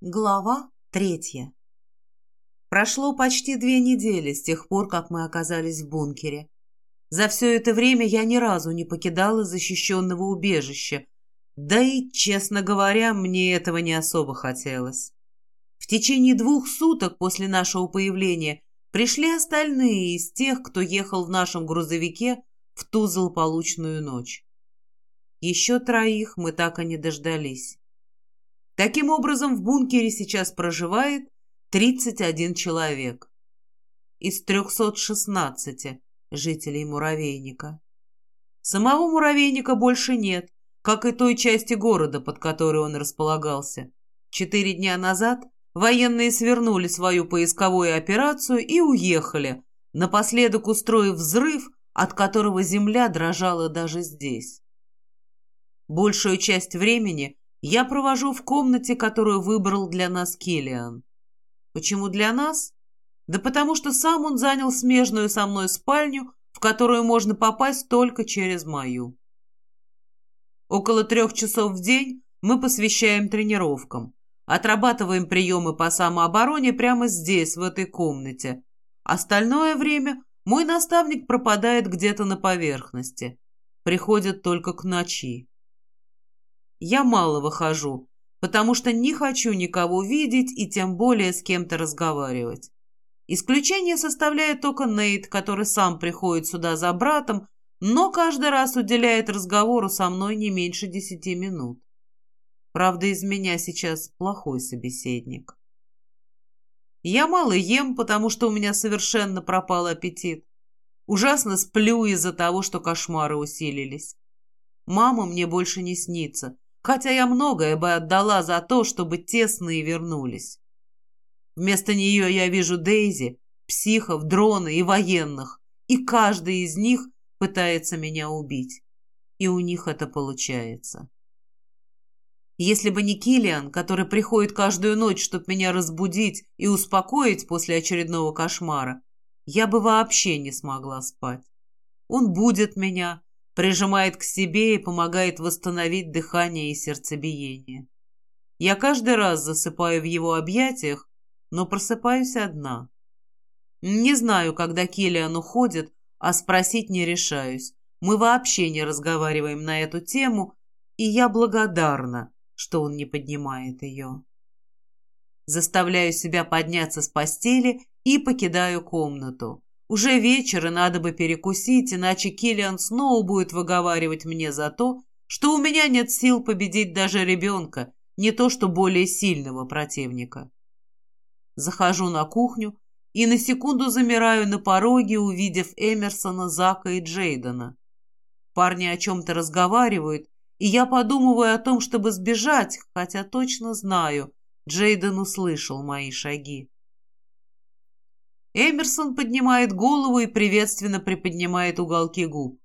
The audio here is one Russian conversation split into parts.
Глава третья. Прошло почти две недели с тех пор, как мы оказались в бункере. За все это время я ни разу не покидала защищенного убежища, да и, честно говоря, мне этого не особо хотелось. В течение двух суток после нашего появления пришли остальные из тех, кто ехал в нашем грузовике в ту злополучную ночь. Еще троих мы так и не дождались. Таким образом, в бункере сейчас проживает 31 человек из 316 жителей муравейника. Самого муравейника больше нет, как и той части города, под которой он располагался. Четыре дня назад военные свернули свою поисковую операцию и уехали, напоследок устроив взрыв, от которого земля дрожала даже здесь. Большую часть времени я провожу в комнате, которую выбрал для нас Киллиан. Почему для нас? Да потому что сам он занял смежную со мной спальню, в которую можно попасть только через мою. Около трех часов в день мы посвящаем тренировкам. Отрабатываем приемы по самообороне прямо здесь, в этой комнате. Остальное время мой наставник пропадает где-то на поверхности. Приходит только к ночи. Я мало выхожу, потому что не хочу никого видеть и тем более с кем-то разговаривать. Исключение составляет только Нейт, который сам приходит сюда за братом, но каждый раз уделяет разговору со мной не меньше десяти минут. Правда, из меня сейчас плохой собеседник. Я мало ем, потому что у меня совершенно пропал аппетит. Ужасно сплю из-за того, что кошмары усилились. Мама мне больше не снится, хотя я многое бы отдала за то, чтобы тесные вернулись. Вместо нее я вижу Дейзи, психов, дрона и военных, и каждый из них пытается меня убить. И у них это получается. Если бы не Килиан, который приходит каждую ночь, чтобы меня разбудить и успокоить после очередного кошмара, я бы вообще не смогла спать. Он будет меня, прижимает к себе и помогает восстановить дыхание и сердцебиение. Я каждый раз засыпаю в его объятиях, но просыпаюсь одна. Не знаю, когда Киллиан уходит, а спросить не решаюсь. Мы вообще не разговариваем на эту тему, и я благодарна, что он не поднимает ее. Заставляю себя подняться с постели и покидаю комнату. Уже вечер, и надо бы перекусить, иначе Киллиан снова будет выговаривать мне за то, что у меня нет сил победить даже ребенка, не то что более сильного противника. Захожу на кухню и на секунду замираю на пороге, увидев Эмерсона, Зака и Джейдена. Парни о чем-то разговаривают, и я подумываю о том, чтобы сбежать, хотя точно знаю, Джейден услышал мои шаги. Эмерсон поднимает голову и приветственно приподнимает уголки губ.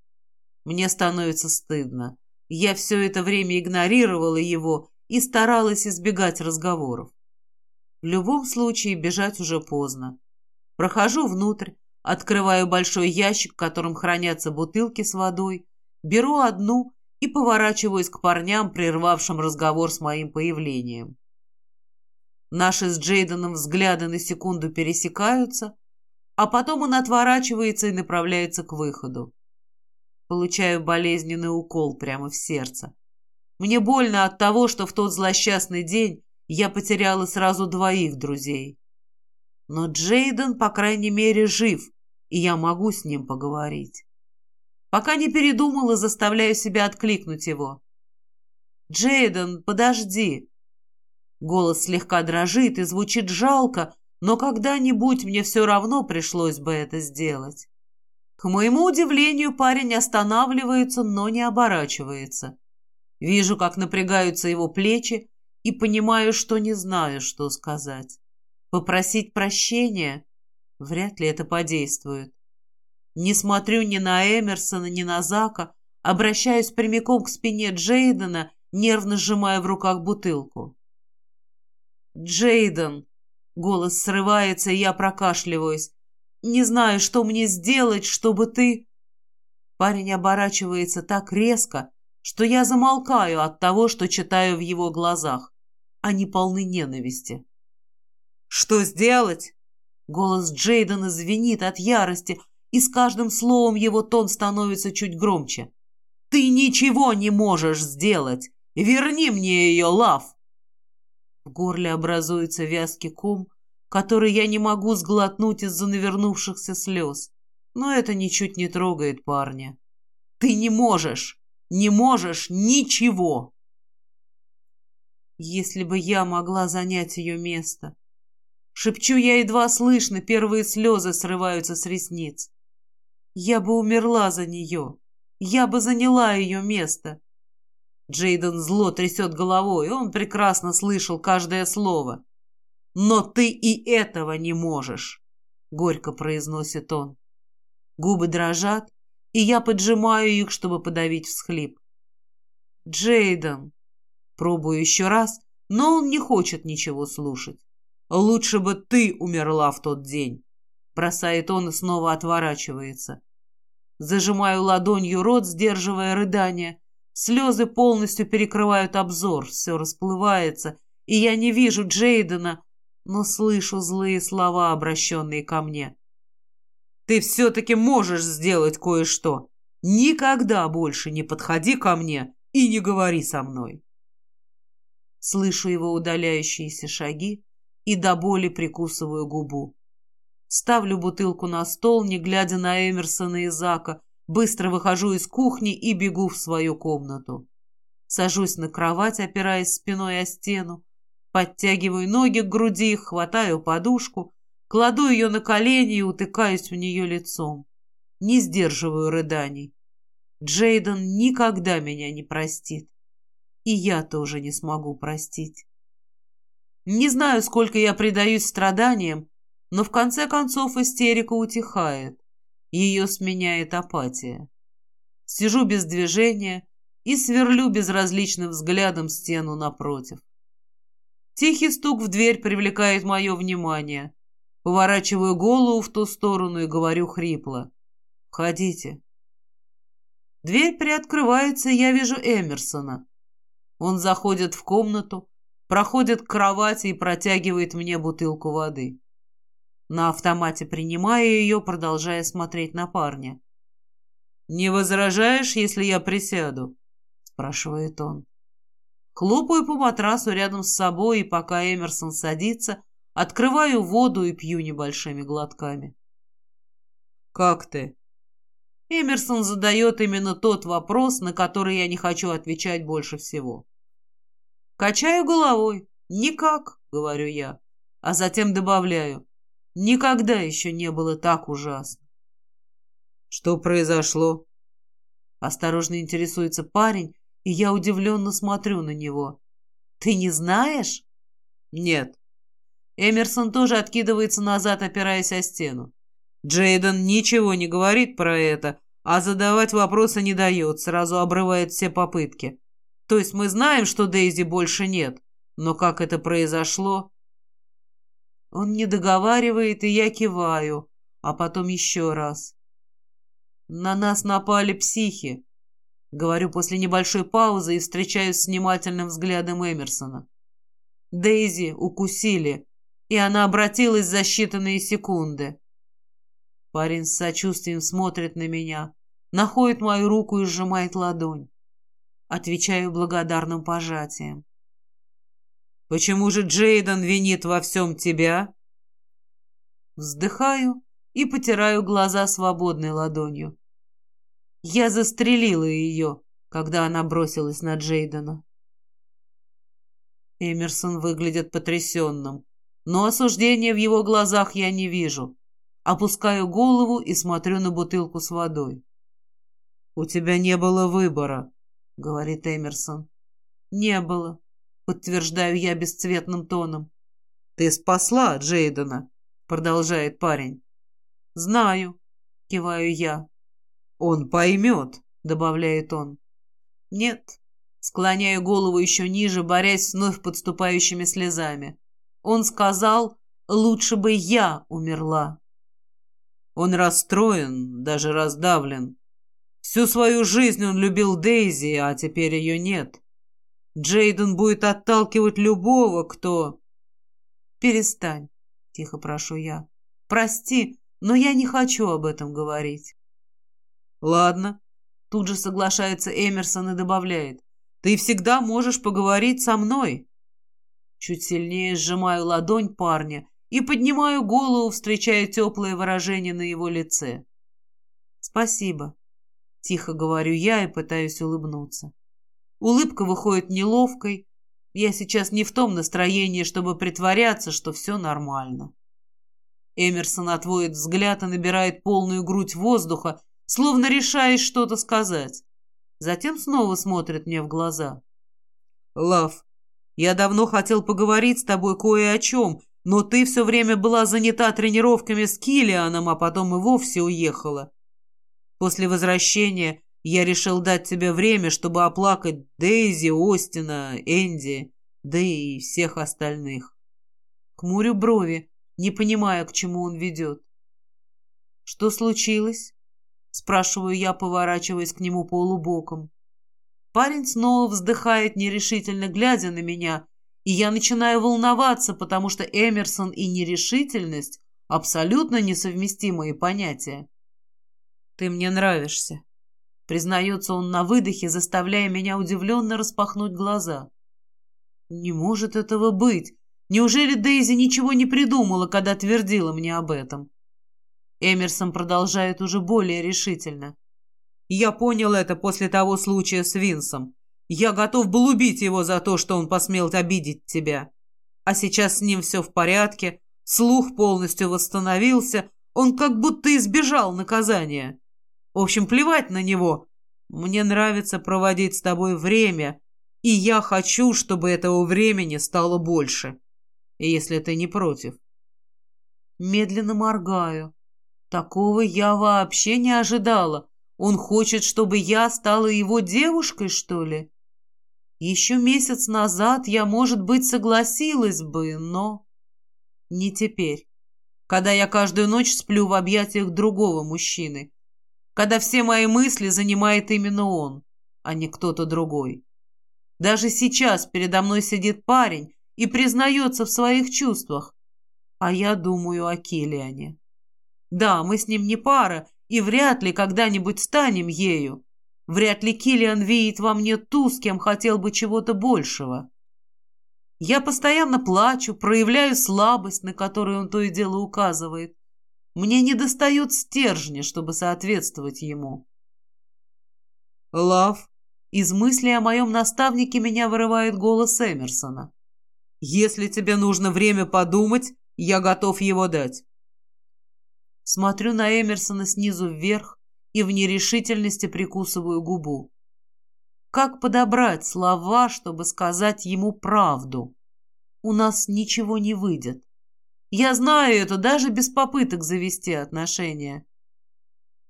Мне становится стыдно. Я все это время игнорировала его и старалась избегать разговоров. В любом случае бежать уже поздно. Прохожу внутрь, открываю большой ящик, в котором хранятся бутылки с водой, беру одну и поворачиваюсь к парням, прервавшим разговор с моим появлением. Наши с Джейденом взгляды на секунду пересекаются, а потом он отворачивается и направляется к выходу. Получаю болезненный укол прямо в сердце. Мне больно от того, что в тот злосчастный день я потеряла сразу двоих друзей. Но Джейден, по крайней мере, жив, и я могу с ним поговорить. Пока не передумала, заставляю себя откликнуть его. «Джейден, подожди!» Голос слегка дрожит и звучит жалко, но когда-нибудь мне все равно пришлось бы это сделать. К моему удивлению, парень останавливается, но не оборачивается. Вижу, как напрягаются его плечи, и понимаю, что не знаю, что сказать. Попросить прощения? Вряд ли это подействует. Не смотрю ни на Эмерсона, ни на Зака, обращаюсь прямиком к спине Джейдена, нервно сжимая в руках бутылку. «Джейден!» Голос срывается, и я прокашливаюсь. «Не знаю, что мне сделать, чтобы ты...» Парень оборачивается так резко, что я замолкаю от того, что читаю в его глазах. они полны ненависти. «Что сделать?» Голос Джейдена звенит от ярости, и с каждым словом его тон становится чуть громче. «Ты ничего не можешь сделать! Верни мне ее, Лав!» В горле образуется вязкий ком, который я не могу сглотнуть из-за навернувшихся слез. Но это ничуть не трогает парня. «Ты не можешь! Не можешь ничего!» Если бы я могла занять ее место. Шепчу я едва слышно, первые слезы срываются с ресниц. Я бы умерла за нее. Я бы заняла ее место. Джейден зло трясет головой, он прекрасно слышал каждое слово. «Но ты и этого не можешь», — горько произносит он. Губы дрожат, и я поджимаю их, чтобы подавить всхлип. «Джейден!» Пробую еще раз, но он не хочет ничего слушать. «Лучше бы ты умерла в тот день!» Бросает он и снова отворачивается. Зажимаю ладонью рот, сдерживая рыдание. Слезы полностью перекрывают обзор, все расплывается, и я не вижу Джейдена, но слышу злые слова, обращенные ко мне. «Ты все-таки можешь сделать кое-что. Никогда больше не подходи ко мне и не говори со мной». Слышу его удаляющиеся шаги и до боли прикусываю губу. Ставлю бутылку на стол, не глядя на Эмерсона и Зака, быстро выхожу из кухни и бегу в свою комнату. Сажусь на кровать, опираясь спиной о стену, подтягиваю ноги к груди, хватаю подушку, кладу ее на колени и утыкаюсь в нее лицом. Не сдерживаю рыданий. Джейден никогда меня не простит. И я тоже не смогу простить. Не знаю, сколько я предаюсь страданиям, но в конце концов истерика утихает. Ее сменяет апатия. Сижу без движения и сверлю безразличным взглядом стену напротив. Тихий стук в дверь привлекает мое внимание. Поворачиваю голову в ту сторону и говорю хрипло. «Входите». Дверь приоткрывается, и я вижу Эмерсона. Он заходит в комнату, проходит к кровати и протягивает мне бутылку воды. На автомате принимая ее, продолжая смотреть на парня. «Не возражаешь, если я присяду?» — спрашивает он. Хлопаю по матрасу рядом с собой, и пока Эмерсон садится, открываю воду и пью небольшими глотками. «Как ты?» Эмерсон задает именно тот вопрос, на который я не хочу отвечать больше всего. Качаю головой. «Никак», — говорю я, а затем добавляю. Никогда еще не было так ужасно. Что произошло? Осторожно интересуется парень, и я удивленно смотрю на него. Ты не знаешь? Нет. Эмерсон тоже откидывается назад, опираясь о стену. Джейден ничего не говорит про это, а задавать вопросы не дает, сразу обрывает все попытки. То есть мы знаем, что Дейзи больше нет, но как это произошло, он не договаривает, и я киваю, а потом еще раз. На нас напали психи. Говорю после небольшой паузы и встречаюсь с внимательным взглядом Эмерсона. Дейзи укусили, и она обратилась за считанные секунды. Парень с сочувствием смотрит на меня, находит мою руку и сжимает ладонь. Отвечаю благодарным пожатием. Почему же Джейден винит во всем тебя?» Вздыхаю и потираю глаза свободной ладонью. Я застрелила ее, когда она бросилась на Джейдена. Эмерсон выглядит потрясенным, но осуждения в его глазах я не вижу. Опускаю голову и смотрю на бутылку с водой. «У тебя не было выбора», — говорит Эмерсон. «Не было. — подтверждаю я бесцветным тоном. «Ты спасла Джейдена», — продолжает парень. «Знаю», — киваю я. «Он поймет», — добавляет он. «Нет», — склоняю голову еще ниже, борясь с вновь подступающими слезами. Он сказал, лучше бы я умерла. Он расстроен, даже раздавлен. Всю свою жизнь он любил Дейзи, а теперь ее нет. Джейден будет отталкивать любого, кто... «Перестань», — тихо прошу я. «Прости, но я не хочу об этом говорить». «Ладно», — тут же соглашается Эмерсон и добавляет. «Ты всегда можешь поговорить со мной». Чуть сильнее сжимаю ладонь парня и поднимаю голову, встречая теплое выражение на его лице. «Спасибо», — тихо говорю я и пытаюсь улыбнуться. Улыбка выходит неловкой, я сейчас не в том настроении, чтобы притворяться, что все нормально. Эмерсон отводит взгляд и набирает полную грудь воздуха, словно решаясь что-то сказать. Затем снова смотрит мне в глаза. «Лав, я давно хотел поговорить с тобой кое о чем, но ты все время была занята тренировками с Килианом, а потом и вовсе уехала. После возвращения я решил дать тебе время, чтобы оплакать Дейзи, Остина, Энди, да и всех остальных. Кмурю брови, не понимая, к чему он ведет. «Что случилось?» — спрашиваю я, поворачиваясь к нему полубоком. Парень снова вздыхает, нерешительно глядя на меня, и я начинаю волноваться, потому что Эмерсон и нерешительность — абсолютно несовместимые понятия. «Ты мне нравишься», Признается он на выдохе, заставляя меня удивленно распахнуть глаза. Не может этого быть. Неужели Дейзи ничего не придумала, когда твердила мне об этом? Эмерсон продолжает уже более решительно. Я понял это после того случая с Винсом. Я готов был убить его за то, что он посмел обидеть тебя. А сейчас с ним все в порядке, слух полностью восстановился, он как будто избежал наказания. В общем, плевать на него. Мне нравится проводить с тобой время, и я хочу, чтобы этого времени стало больше, если ты не против. Медленно моргаю. Такого я вообще не ожидала. Он хочет, чтобы я стала его девушкой, что ли? Еще месяц назад я, может быть, согласилась бы, но... Не теперь, когда я каждую ночь сплю в объятиях другого мужчины когда все мои мысли занимает именно он, а не кто-то другой. Даже сейчас передо мной сидит парень и признается в своих чувствах, а я думаю о Килиане. Да, мы с ним не пара, и вряд ли когда-нибудь станем ею. Вряд ли Килиан видит во мне ту, с кем хотел бы чего-то большего. Я постоянно плачу, проявляю слабость, на которую он то и дело указывает. Мне не достает стержня, чтобы соответствовать ему. Лав, из мысли о моем наставнике меня вырывает голос Эмерсона. Если тебе нужно время подумать, я готов его дать. Смотрю на Эмерсона снизу вверх и в нерешительности прикусываю губу. Как подобрать слова, чтобы сказать ему правду? У нас ничего не выйдет. Я знаю это даже без попыток завести отношения.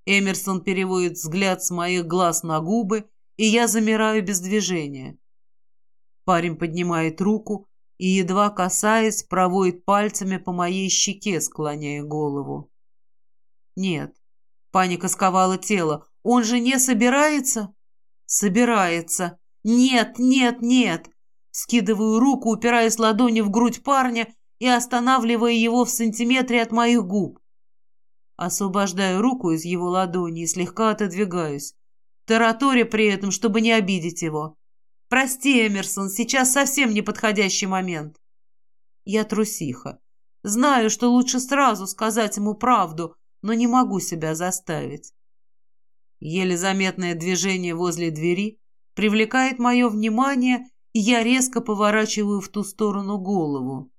Эмерсон переводит взгляд с моих глаз на губы, и я замираю без движения. Парень поднимает руку и, едва касаясь, проводит пальцами по моей щеке, склоняя голову. Нет, паника сковала тело. Он же не собирается? Собирается. Нет, нет, нет. Скидываю руку, упираясь ладонью в грудь парня и останавливая его в сантиметре от моих губ. Освобождаю руку из его ладони и слегка отодвигаюсь, тараторя при этом, чтобы не обидеть его. «Прости, Эмерсон, сейчас совсем неподходящий момент». Я трусиха. Знаю, что лучше сразу сказать ему правду, но не могу себя заставить. Еле заметное движение возле двери привлекает мое внимание, и я резко поворачиваю в ту сторону голову.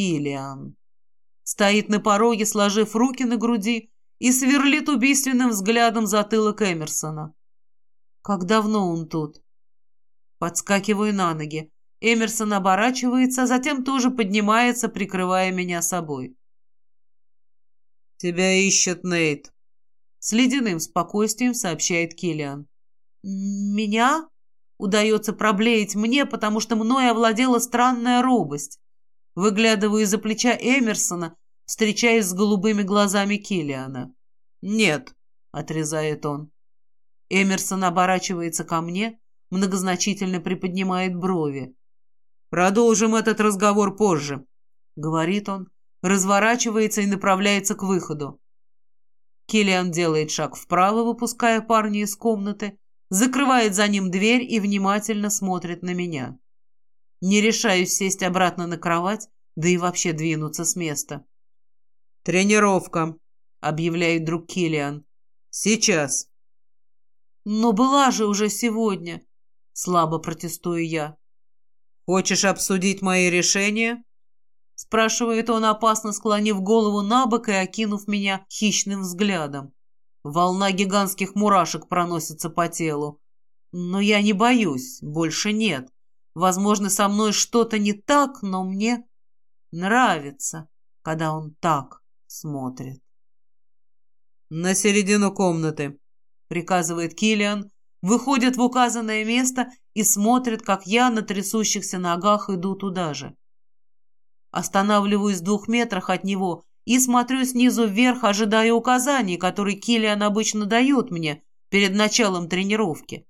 Килиан. Стоит на пороге, сложив руки на груди, и сверлит убийственным взглядом затылок Эмерсона. Как давно он тут? Подскакиваю на ноги. Эмерсон оборачивается, а затем тоже поднимается, прикрывая меня собой. «Тебя ищет Нейт», — с ледяным спокойствием сообщает Киллиан. «Меня?» — удается проблеять мне, потому что мной овладела странная робость. Выглядываю из-за плеча Эмерсона, встречаясь с голубыми глазами Килиана. «Нет», — отрезает он. Эмерсон оборачивается ко мне, многозначительно приподнимает брови. «Продолжим этот разговор позже», — говорит он, разворачивается и направляется к выходу. Киллиан делает шаг вправо, выпуская парня из комнаты, закрывает за ним дверь и внимательно смотрит на меня. Не решаюсь сесть обратно на кровать, да и вообще двинуться с места. «Тренировка», — объявляет друг Киллиан. «Сейчас». «Но была же уже сегодня», — слабо протестую я. «Хочешь обсудить мои решения?» Спрашивает он, опасно склонив голову на бок и окинув меня хищным взглядом. Волна гигантских мурашек проносится по телу. Но я не боюсь, больше нет. Возможно, со мной что-то не так, но мне нравится, когда он так смотрит. «На середину комнаты», — приказывает Килиан, выходит в указанное место и смотрит, как я на трясущихся ногах иду туда же. Останавливаюсь в двух метрах от него и смотрю снизу вверх, ожидая указаний, которые Киллиан обычно дает мне перед началом тренировки.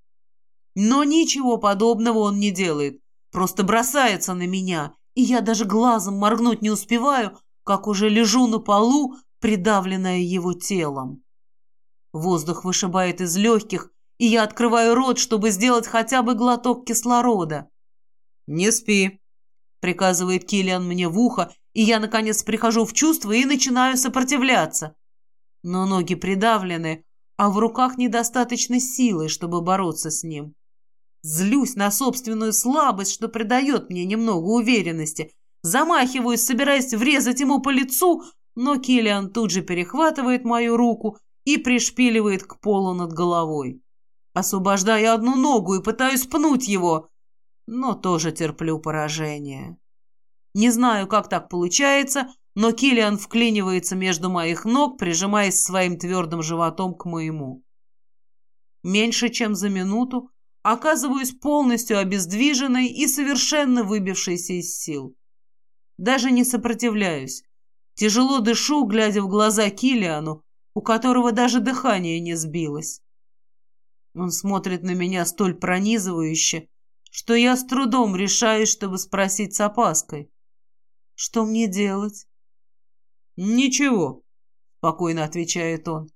Но ничего подобного он не делает, просто бросается на меня, и я даже глазом моргнуть не успеваю, как уже лежу на полу, придавленная его телом. Воздух вышибает из легких, и я открываю рот, чтобы сделать хотя бы глоток кислорода. «Не спи», приказывает Киллиан мне в ухо, и я, наконец, прихожу в чувство и начинаю сопротивляться. Но ноги придавлены, а в руках недостаточно силы, чтобы бороться с ним. Злюсь на собственную слабость, что придает мне немного уверенности. Замахиваюсь, собираясь врезать ему по лицу, но Киллиан тут же перехватывает мою руку и пришпиливает к полу над головой. Освобождаю одну ногу и пытаюсь пнуть его но тоже терплю поражение. Не знаю, как так получается, но Килиан вклинивается между моих ног, прижимаясь своим твердым животом к моему. Меньше чем за минуту оказываюсь полностью обездвиженной и совершенно выбившейся из сил. Даже не сопротивляюсь. Тяжело дышу, глядя в глаза Килиану, у которого даже дыхание не сбилось. Он смотрит на меня столь пронизывающе, что я с трудом решаюсь, чтобы спросить с опаской. «Что мне делать?» «Ничего», — спокойно отвечает он.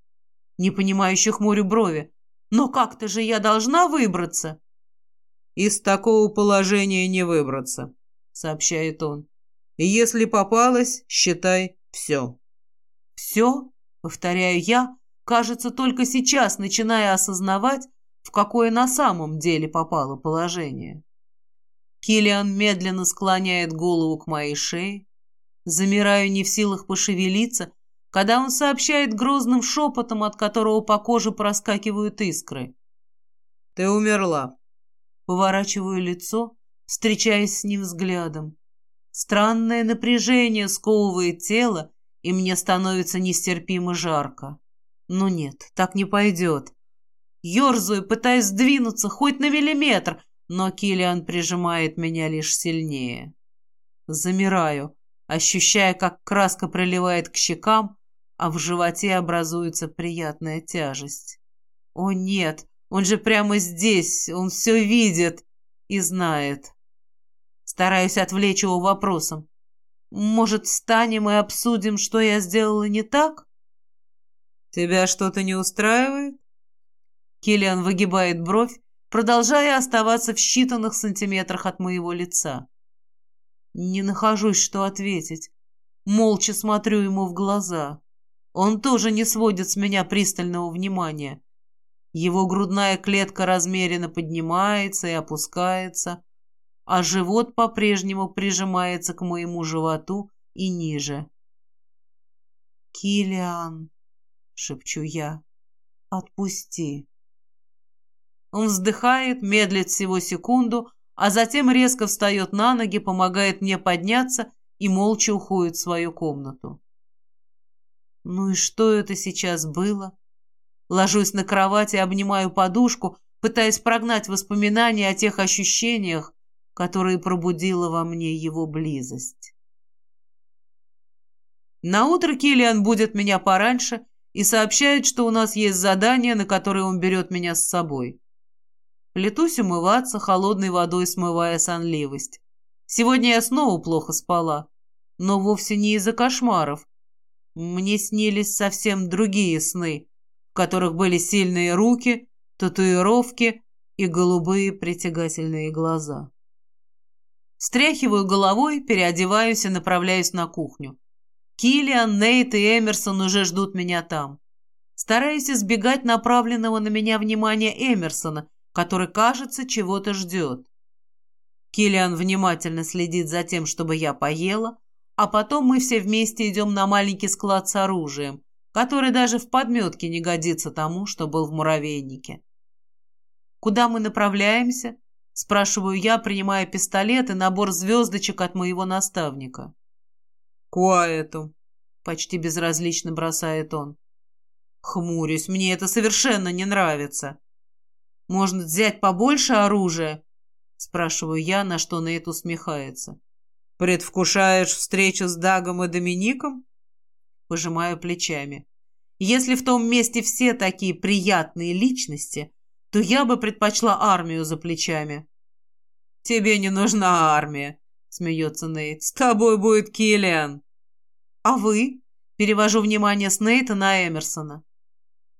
Непонимающе хмурю брови. «Но как-то же я должна выбраться!» «Из такого положения не выбраться», — сообщает он. «Если попалась, считай все». «Все?» — повторяю я, кажется, только сейчас начиная осознавать, в какое на самом деле попало положение. Килиан медленно склоняет голову к моей шее. Замираю не в силах пошевелиться, когда он сообщает грозным шепотом, от которого по коже проскакивают искры. «Ты умерла». Поворачиваю лицо, встречаясь с ним взглядом. Странное напряжение сковывает тело, и мне становится нестерпимо жарко. Но нет, так не пойдет. Ёрзаю, пытаясь сдвинуться хоть на миллиметр, но Килиан прижимает меня лишь сильнее. Замираю, ощущая, как краска проливает к щекам, а в животе образуется приятная тяжесть. О нет, он же прямо здесь, он все видит и знает. Стараюсь отвлечь его вопросом. Может, встанем и обсудим, что я сделала не так? Тебя что-то не устраивает? Киллиан выгибает бровь, продолжая оставаться в считанных сантиметрах от моего лица. Не нахожусь, что ответить. Молча смотрю ему в глаза. Он тоже не сводит с меня пристального внимания. Его грудная клетка размеренно поднимается и опускается, а живот по-прежнему прижимается к моему животу и ниже. «Киллиан», — шепчу я, — «отпусти». Он вздыхает, медлит всего секунду, а затем резко встает на ноги, помогает мне подняться и молча уходит в свою комнату. Ну и что это сейчас было? Ложусь на кровать и обнимаю подушку, пытаясь прогнать воспоминания о тех ощущениях, которые пробудила во мне его близость. На утро Киллиан будет меня пораньше и сообщает, что у нас есть задание, на которое он берет меня с собой. Плетусь умываться, холодной водой смывая сонливость. Сегодня я снова плохо спала, но вовсе не из-за кошмаров. Мне снились совсем другие сны, в которых были сильные руки, татуировки и голубые притягательные глаза. Стряхиваю головой, переодеваюсь и направляюсь на кухню. Киллиан, Нейт и Эмерсон уже ждут меня там. Стараюсь избегать направленного на меня внимания Эмерсона, который, кажется, чего-то ждет. Киллиан внимательно следит за тем, чтобы я поела, а потом мы все вместе идем на маленький склад с оружием, который даже в подметке не годится тому, что был в муравейнике. «Куда мы направляемся?» – спрашиваю я, принимая пистолет и набор звездочек от моего наставника. «К Уайту», – почти безразлично бросает он. Хмурюсь, мне это совершенно не нравится. «Может, взять побольше оружия?» – спрашиваю я, на что Нейт усмехается. «Предвкушаешь встречу с Дагом и Домиником?» Пожимаю плечами. «Если в том месте все такие приятные личности, то я бы предпочла армию за плечами. «Тебе не нужна армия», — смеется Нейт. «С тобой будет Киллиан». «А вы?» — перевожу внимание с Нейта на Эмерсона.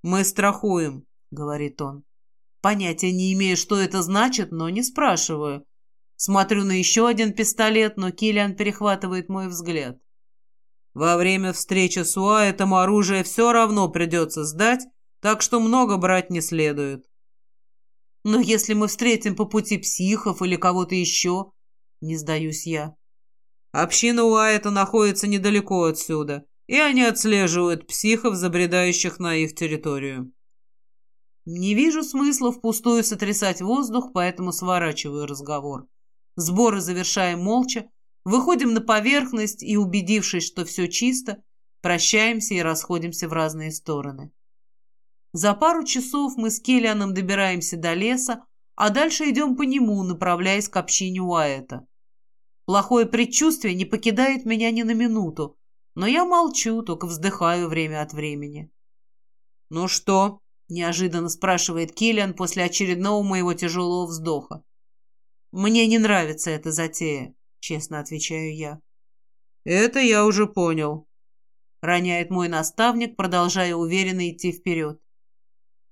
«Мы страхуем», — говорит он. Понятия не имею, что это значит, но не спрашиваю. Смотрю на еще один пистолет, но Киллиан перехватывает мой взгляд. «Во время встречи с Уайтом оружие все равно придется сдать, так что много брать не следует». Но если мы встретим по пути психов или кого-то еще, не сдаюсь я. Община Уайта находится недалеко отсюда, и они отслеживают психов, забредающих на их территорию. Не вижу смысла впустую сотрясать воздух, поэтому сворачиваю разговор. Сборы завершаем молча, выходим на поверхность и, убедившись, что все чисто, прощаемся и расходимся в разные стороны. За пару часов мы с Келлианом добираемся до леса, а дальше идем по нему, направляясь к общине Уайта. Плохое предчувствие не покидает меня ни на минуту, но я молчу, только вздыхаю время от времени. «Ну что?» — неожиданно спрашивает Киллиан после очередного моего тяжелого вздоха. «Мне не нравится эта затея», — честно отвечаю я. «Это я уже понял», — роняет мой наставник, продолжая уверенно идти вперед.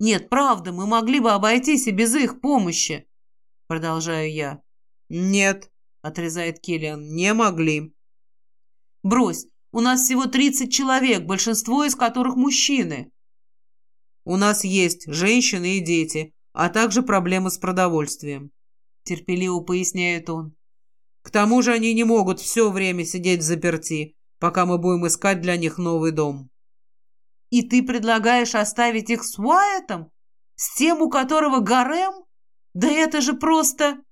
Нет, правда, мы могли бы обойтись и без их помощи. Продолжаю я. Нет, отрезает Киллиан, не могли. Брось, у нас всего 30 человек, большинство из которых мужчины. У нас есть женщины и дети, а также проблемы с продовольствием. Терпеливо поясняет он. К тому же они не могут все время сидеть в заперти, пока мы будем искать для них новый дом. И ты предлагаешь оставить их с Уайтом? С тем, у которого гарем? Да это же просто...»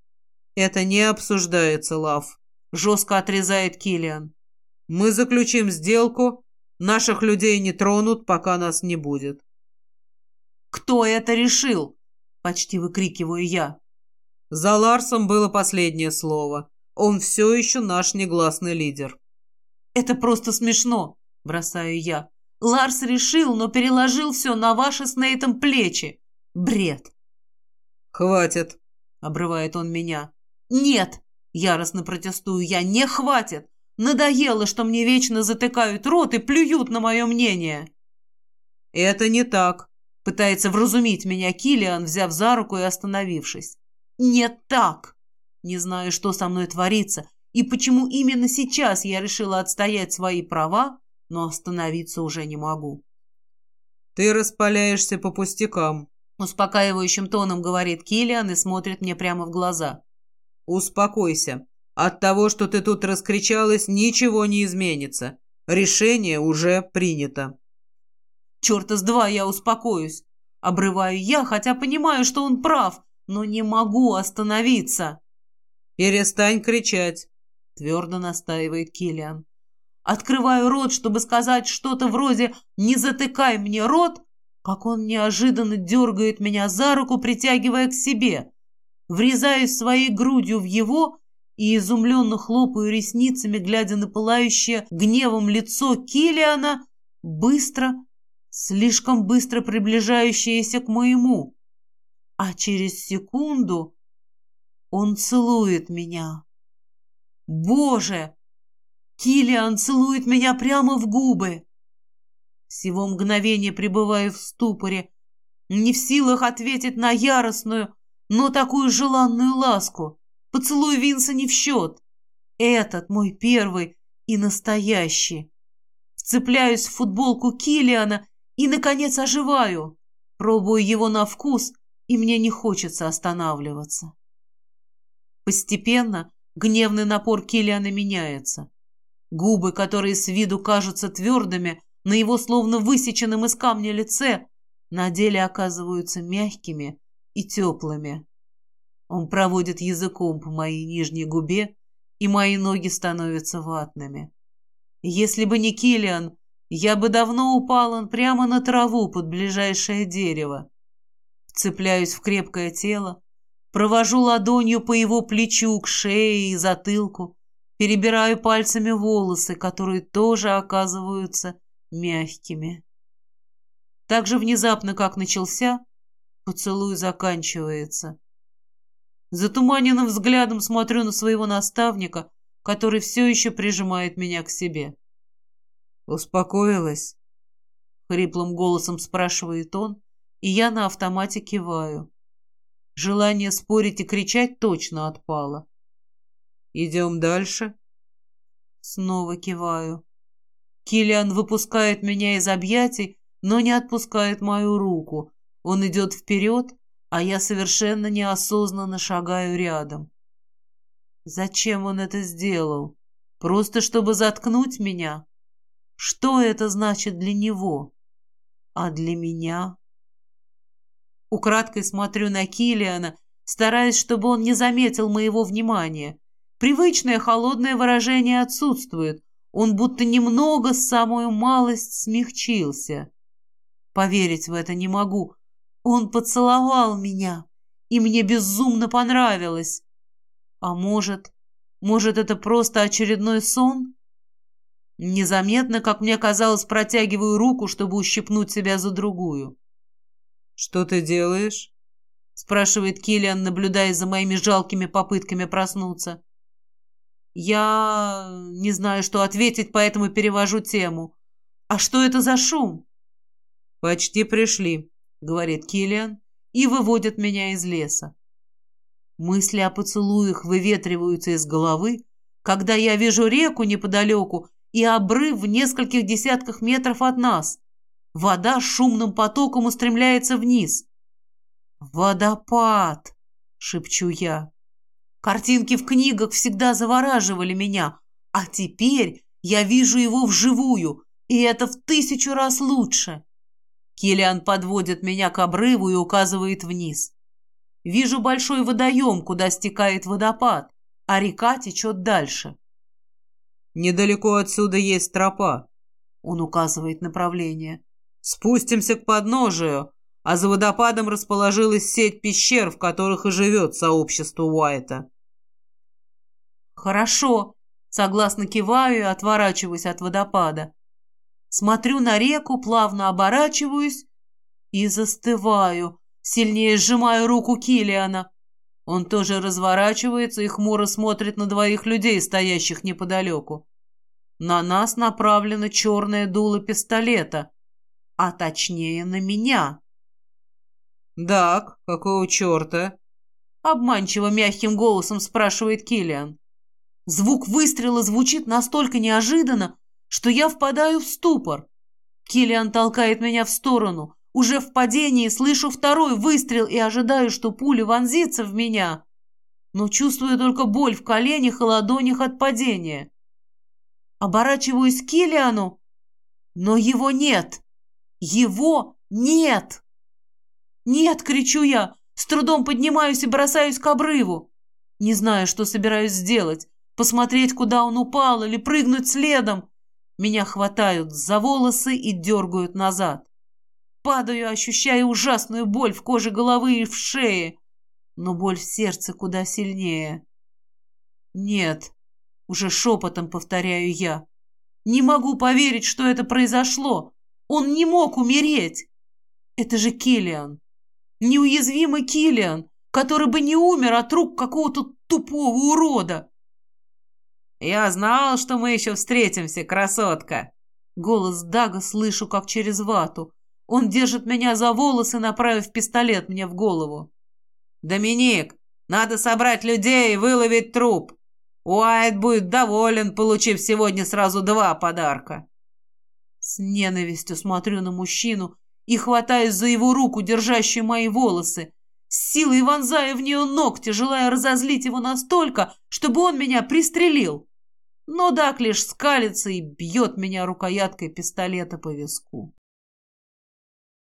«Это не обсуждается, Лав», — жестко отрезает Киллиан. «Мы заключим сделку. Наших людей не тронут, пока нас не будет». «Кто это решил?» — почти выкрикиваю я. За Ларсом было последнее слово. Он все еще наш негласный лидер. «Это просто смешно», — бросаю я. Ларс решил, но переложил все на ваши с Нейтом плечи. Бред. «Хватит», — обрывает он меня. «Нет!» — яростно протестую я. «Не хватит! Надоело, что мне вечно затыкают рот и плюют на мое мнение!» «Это не так», — пытается вразумить меня Килиан, взяв за руку и остановившись. «Не так!» Не знаю, что со мной творится, и почему именно сейчас я решила отстоять свои права, но остановиться уже не могу. «Ты распаляешься по пустякам», — успокаивающим тоном говорит Киллиан и смотрит мне прямо в глаза. «Успокойся. От того, что ты тут раскричалась, ничего не изменится. Решение уже принято». «Черта с два я успокоюсь. Обрываю я, хотя понимаю, что он прав, но не могу остановиться». «Перестань кричать», — твердо настаивает Киллиан. Открываю рот, чтобы сказать что-то вроде «не затыкай мне рот», как он неожиданно дергает меня за руку, притягивая к себе. Врезаюсь своей грудью в его и изумленно хлопаю ресницами, глядя на пылающее гневом лицо Килиана, быстро, слишком быстро приближающееся к моему. А через секунду он целует меня. Боже! Килиан целует меня прямо в губы. Всего мгновение пребываю в ступоре, не в силах ответить на яростную, но такую желанную ласку. Поцелуй Винса не в счет. Этот мой первый и настоящий. Вцепляюсь в футболку Килиана и, наконец, оживаю. Пробую его на вкус, и мне не хочется останавливаться. Постепенно гневный напор Килиана меняется. Губы, которые с виду кажутся твердыми, на его словно высеченном из камня лице, на деле оказываются мягкими и теплыми. Он проводит языком по моей нижней губе, и мои ноги становятся ватными. Если бы не Килиан, я бы давно упал прямо на траву под ближайшее дерево. Вцепляюсь в крепкое тело, провожу ладонью по его плечу к шее и затылку, перебираю пальцами волосы, которые тоже оказываются мягкими. Так же внезапно, как начался, поцелуй заканчивается. Затуманенным взглядом смотрю на своего наставника, который все еще прижимает меня к себе. «Успокоилась?» — хриплым голосом спрашивает он, и я на автомате киваю. Желание спорить и кричать точно отпало. «Идем дальше?» Снова киваю. Килиан выпускает меня из объятий, но не отпускает мою руку. Он идет вперед, а я совершенно неосознанно шагаю рядом. Зачем он это сделал? Просто чтобы заткнуть меня? Что это значит для него? А для меня? Украдкой смотрю на Килиана, стараясь, чтобы он не заметил моего внимания. Привычное холодное выражение отсутствует. Он будто немного, самую малость, смягчился. Поверить в это не могу. Он поцеловал меня, и мне безумно понравилось. А может, может, это просто очередной сон? Незаметно, как мне казалось, протягиваю руку, чтобы ущипнуть себя за другую. «Что ты делаешь?» — спрашивает Киллиан, наблюдая за моими жалкими попытками проснуться. Я не знаю, что ответить, поэтому перевожу тему. «А что это за шум?» «Почти пришли», — говорит Киллиан и выводит меня из леса. Мысли о поцелуях выветриваются из головы, когда я вижу реку неподалеку и обрыв в нескольких десятках метров от нас. Вода шумным потоком устремляется вниз. «Водопад!» — шепчу я. Картинки в книгах всегда завораживали меня, а теперь я вижу его вживую, и это в тысячу раз лучше. Килиан подводит меня к обрыву и указывает вниз. Вижу большой водоем, куда стекает водопад, а река течет дальше. «Недалеко отсюда есть тропа», — он указывает направление. «Спустимся к подножию, а за водопадом расположилась сеть пещер, в которых и живет сообщество Уайта. «Хорошо», — согласно киваю и отворачиваюсь от водопада. Смотрю на реку, плавно оборачиваюсь и застываю, сильнее сжимаю руку Килиана. Он тоже разворачивается и хмуро смотрит на двоих людей, стоящих неподалеку. На нас направлено черное дуло пистолета, а точнее на меня. «Так, какого черта?» Обманчиво мягким голосом спрашивает Киллиан. Звук выстрела звучит настолько неожиданно, что я впадаю в ступор. Киллиан толкает меня в сторону. Уже в падении слышу второй выстрел и ожидаю, что пуля вонзится в меня. Но чувствую только боль в коленях и ладонях от падения. Оборачиваюсь к Киллиану, но его нет. Его нет! «Нет!» — кричу я. С трудом поднимаюсь и бросаюсь к обрыву. Не знаю, что собираюсь сделать. Посмотреть, куда он упал, или прыгнуть следом. Меня хватают за волосы и дергают назад. Падаю, ощущая ужасную боль в коже головы и в шее. Но боль в сердце куда сильнее. «Нет», — уже шепотом повторяю я. «Не могу поверить, что это произошло. Он не мог умереть. Это же Киллиан. Неуязвимый Килиан, который бы не умер от рук какого-то тупого урода. «Я знал, что мы еще встретимся, красотка!» Голос Дага слышу, как через вату. Он держит меня за волосы, направив пистолет мне в голову. «Доминик, надо собрать людей и выловить труп. Уайт будет доволен, получив сегодня сразу два подарка». С ненавистью смотрю на мужчину и хватаюсь за его руку, держащую мои волосы, с силой вонзая в нее ногти, желая разозлить его настолько, чтобы он меня пристрелил. Но Дак лишь скалится и бьет меня рукояткой пистолета по виску.